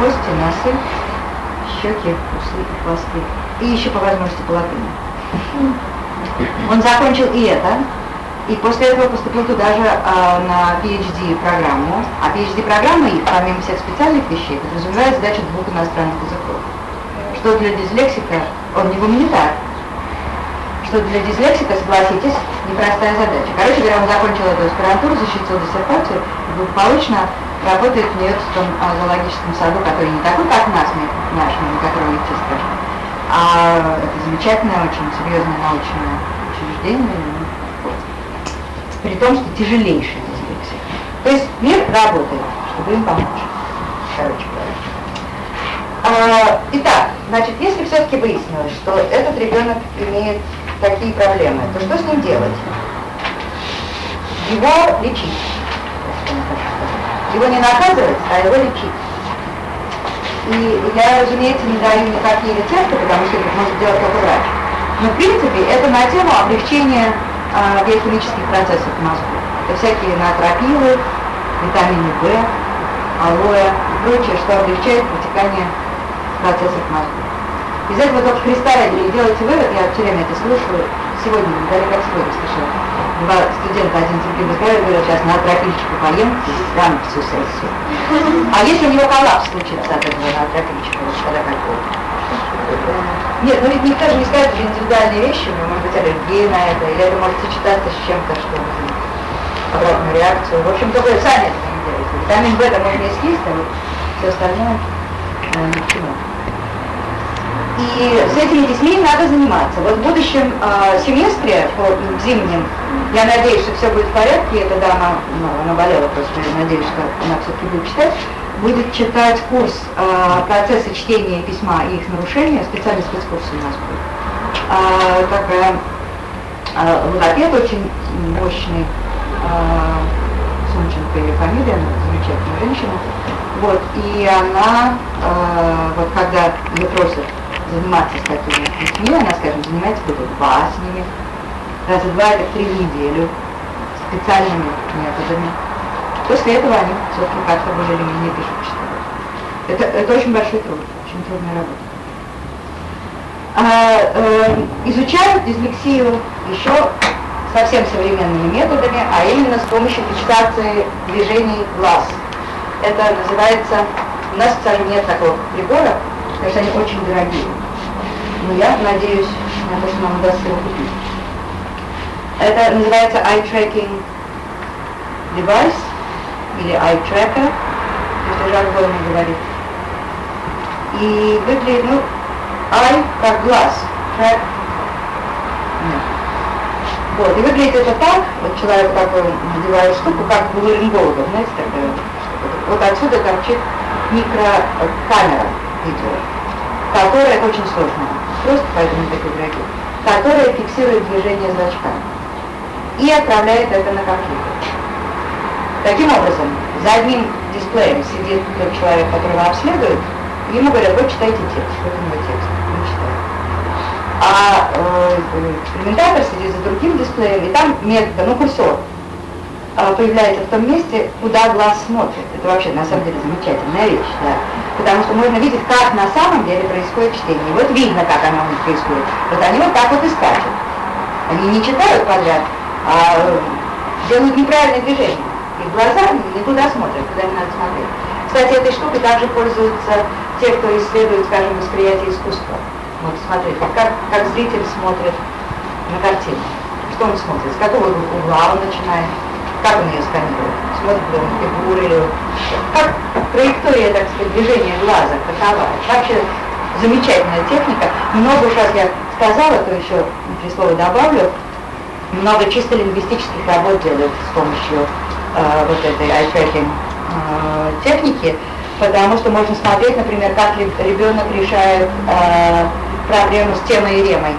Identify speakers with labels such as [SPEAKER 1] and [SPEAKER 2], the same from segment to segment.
[SPEAKER 1] кости, носы, щеки, усы и хвосты. И еще по возможности по латыни. Он закончил и это, и после этого поступил туда же а, на PhD-программу. А PhD-программа, помимо всех специальных вещей, подразумевает сдачу двух иностранных языков. Что для дислексика, он не гуманитар, что для дислексика, согласитесь, непростая задача. Короче говоря, он закончил эту аспирантуру, защитил диссертацию и благополучно работает в Нью-Йоркском а, зоологическом саду, который не такой, как нас, наш, на которого идти страшно, а это замечательное, очень серьезное научное учреждение, при том, что тяжелейшая дислексия. То есть мир работает, чтобы им помочь, короче говоря. А, итак, значит, если все-таки выяснилось, что этот ребенок имеет такие проблемы, то что с ним делать? Его лечить. Его не наказывать, а его лечить. И я, разумеется, не даю никакие рецепты, потому что это может делать только врач. Но, в принципе, это на тему облегчения а, биохимических процессов в мозгу. Это всякие натропилы, витамины В, алоэ и прочее, что облегчает протекание процессов в мозгу. Из этого только Христа родили. Делайте вывод, я все время это слушаю, сегодня, недалеко от сегодня слышала. Два студента, один другим разговаривают, говорят, сейчас на тропильчику поем, и дам всю сессию. А если у него коллапс случится от этого на тропильчику, вот тогда как? Нет, ну ведь никто же не скажет, что индивидуальные вещи, но может быть аллергия на это, или это может сочетаться с чем-то, что обратную реакцию. В общем, только сами это не делаете. Витамин В это можно и съесть, а вот все остальное э, ни к чему. И с этими детьми надо заниматься. Вот в будущем э, семестре, в зимнем, я надеюсь, что все будет в порядке. Эта дама, ну, она болела просто, я надеюсь, что она все-таки будет читать. Будет читать курс э, процесса чтения письма и их нарушения, специальный спецкурс у нас будет. Э, такая э, логопед очень мощный, э, Сумченко ее фамилия, замечательная женщина. Вот, и она, э, вот когда ее просят заниматься с такими детьми, она, скажем, занимается с ними, раза два это три в неделю, специальными методами. После этого они все-таки как-то более или менее пишут, читают. Это, это очень большой труд, очень трудная работа. А, э, изучают дислексию еще совсем современными методами, а именно с помощью фиксации движений глаз. Это называется, у нас, к сожалению, нет такого прибора, потому что они очень дорогие. Но я надеюсь на то, что нам удастся его купить. Это называется eye tracking device или eye tracker, если жаргонно говорит. И выглядит, ну, eye как глаз, track нет. Вот, и выглядит это так, вот человек такой надевает штуку, как у ларингологов, знаете, тогда, вот отсюда торчит микрокамера видео, которая очень сложная, просто поэтому такой дорогие, которая фиксирует движение зрачка и отправляет это на компьютер. Таким образом, за одним дисплеем сидит тот человек, которого обследуют, ему говорят, вот читайте текст, вот него текст, не читает. А э, сидит за другим дисплеем, и там метод, ну курсор, а, появляется в том месте, куда глаз смотрит. Это вообще на самом деле замечательная вещь, да. Потому что можно видеть, как на самом деле происходит чтение. И вот видно, как оно у них происходит. Вот они вот так вот и скачут. Они не читают подряд, а э, делают неправильное движение. Их глаза не туда смотрят, куда не надо смотреть. Кстати, этой штукой также пользуются те, кто исследует, скажем, восприятие искусства. Вот смотрите, как, как зритель смотрит на картину. Что он смотрит, с какого угла он начинает как он ее сканирует? Смотрит ли он фигуры, как траектория, так сказать, движения глаза, какова? Вообще замечательная техника. Много раз я сказала, то еще три слова добавлю. Много чисто лингвистических работ делают с помощью э, вот этой eye-tracking э, техники, потому что можно смотреть, например, как ребенок решает э, проблему с темой и ремой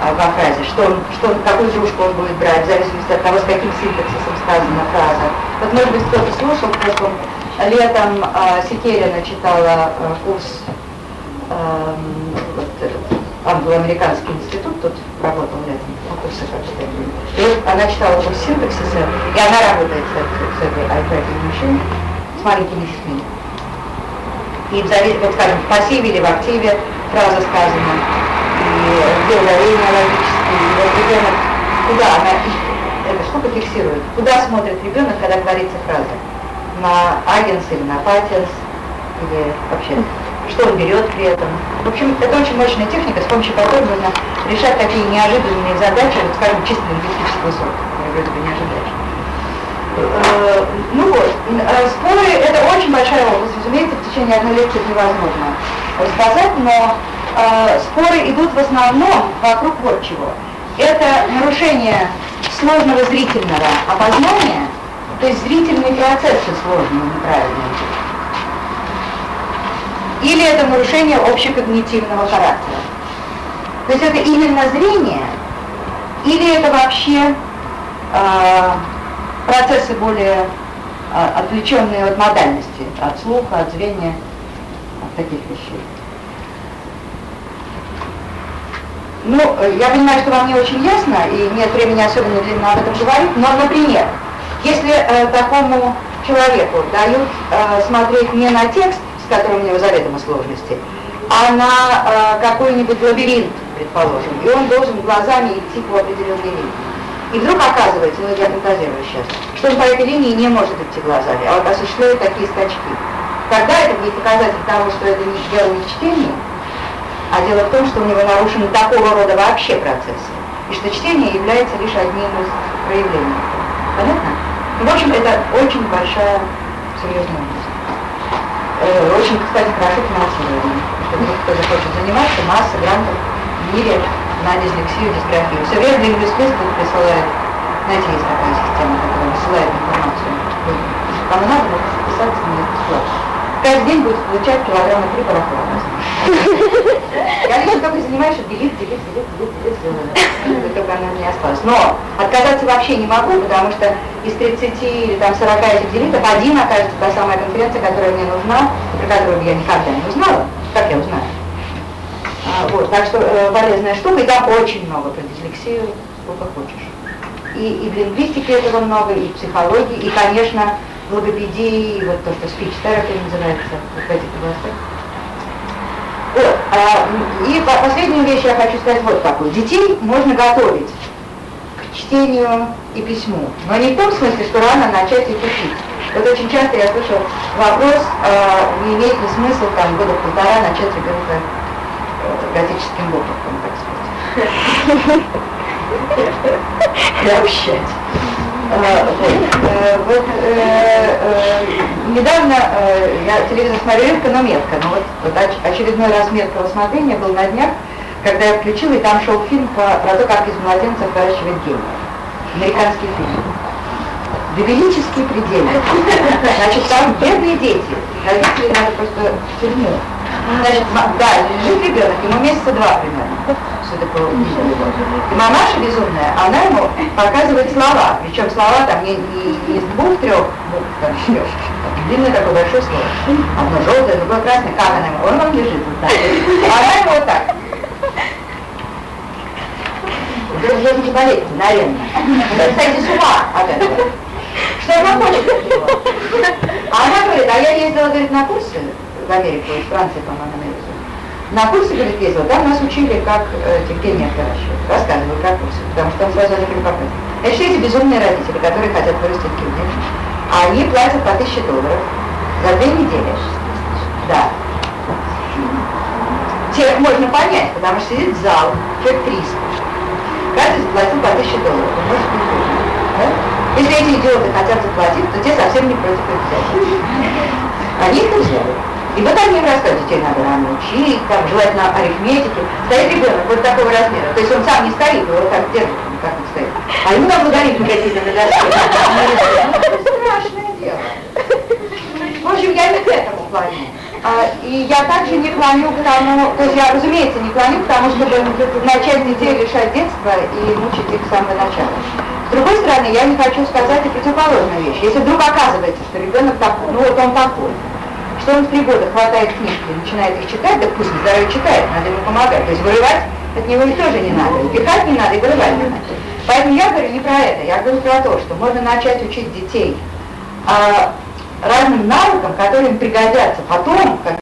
[SPEAKER 1] во фразе, что он, что он, какую дружку он будет брать, в зависимости от того, с каким синтаксисом сказана фраза. Вот, может быть, кто-то слушал, в прошлом летом э, Секерина читала э, курс э, вот, англо-американский институт, тут работал летом, на курсе как И она читала курс синтаксиса, и она работает с, с этой iPad машиной, с маленькими детьми. И, вот, скажем, в пассиве или в активе фраза сказана, и где ударение логическое, и вот ребенок, куда она, штука фиксирует, куда смотрит ребенок, когда говорится фраза, на агенс или на патенс, или вообще, что он берет при этом. В общем, это очень мощная техника, с помощью которой можно решать такие неожиданные задачи, вот, скажем, чисто лингвистического сорта, вроде бы не ожидаешь. Э, ну вот, э, споры это очень большая область, разумеется, в течение одной лекции невозможно рассказать, но э, споры идут в основном вокруг вот чего. Это нарушение сложного зрительного опознания, то есть зрительные процессы сложные, неправильные. Или это нарушение общекогнитивного характера. То есть это именно зрение, или это вообще э, процессы более э, отвлеченные от модальности, от слуха, от зрения, от таких вещей. Ну, я понимаю, что вам не очень ясно, и нет времени особенно длинно об этом говорить, но, например, если э, такому человеку дают э, смотреть не на текст, с которым у него заведомо сложности, а на э, какой-нибудь лабиринт, предположим, и он должен глазами идти по определенной линии. И вдруг оказывается, ну я фантазирую сейчас, что он по этой линии не может идти глазами, а вот осуществляет такие скачки. Тогда это не показатель того, что это не дело не в чтении, а дело в том, что у него нарушены такого рода вообще процессы, и что чтение является лишь одним из проявлений. Понятно? Ну, в общем, это очень большая, серьезная область. Э, очень, кстати, хорошо финансирование. Что тот, кто захочет заниматься, масса грантов в мире на дислексию, дисграфию. Все время Лингвист присылает, знаете, есть такая система, которая высылает информацию. Кому надо, можно записаться на бесплатно. Каждый день будет получать килограмма три барахла. Я лично только занимаюсь, что делить, делить, делить, делить, делить, только она мне осталась. Но отказаться вообще не могу, потому что из 30 или там 40 этих делитов один окажется та самая конференция, которая мне нужна, про которую я никогда не узнала. Как я узнаю? А, вот, так что э, полезная штука, и там очень много про дислексию, сколько хочешь. И, и в лингвистике этого много, и в психологии, и, конечно, логопедии, вот то, что therapy называется, вот в этих областях. Вот. А, и последнюю вещь я хочу сказать вот какую. Детей можно готовить к чтению и письму, но не в том смысле, что рано начать их учить. Вот очень часто я слышу вопрос, не имеет ли смысла там года полтора начать ребенка э, готическим боком, так сказать. Приобщать. Э, вот э, недавно я телевизор смотрю редко, но метко. Но вот, вот очередной раз меткого смотрения был на днях, когда я включила, и там шел фильм про то, как из младенцев выращивать гений. Американский фильм. Довелические пределы. Значит, там бедные дети. Родители надо просто в тюрьму. Значит, да, лежит ребенок, ему месяца два примерно все такое И мамаша безумная, она ему показывает слова, причем слова там не, не, из двух-трех букв, там еще, длинное такое большое слово. Одно желтое, другое красное, как она ему, он вам лежит вот так. Она ему вот так. Вы должны заболеть мгновенно. Кстати, с ума от этого. Что она хочет от него? А она говорит, а я ездила, говорит, на курсы в Америку, из Франции, по-моему, на на курсе, ездила, там нас учили, как э, терпение выращивать. Рассказывали про курсы, потому что там сразу они попасть. Значит, эти безумные родители, которые хотят вырастить киргиз, они платят по тысяче долларов за две недели. Да. Тех можно понять, потому что сидит зал, человек 300. Каждый заплатил по тысяче долларов. Может быть, да? Если эти идиоты хотят заплатить, то те совсем не против их взять. Они это взяли. И вот они рассказывают, детей надо рано учить, там, желательно арифметики. Стоит ребенок вот такого размера, то есть он сам не стоит, его вот так держит, как он стоит. А ему там логарифмы какие-то на Страшное дело. В общем, я не к этому клоню. А, и я также не клоню к тому, то есть я, разумеется, не клоню к тому, чтобы начать детей решать детство и мучить их с самого начала. С другой стороны, я не хочу сказать и противоположную вещь. Если вдруг оказывается, что ребенок такой, ну вот он такой, что он в три года хватает книжки и начинает их читать, да пусть здоровье читает, надо ему помогать. То есть вырывать от него их тоже не надо, пихать не надо и вырывать не надо. Поэтому я говорю не про это, я говорю про то, что можно начать учить детей а, разным навыкам, которые им пригодятся потом,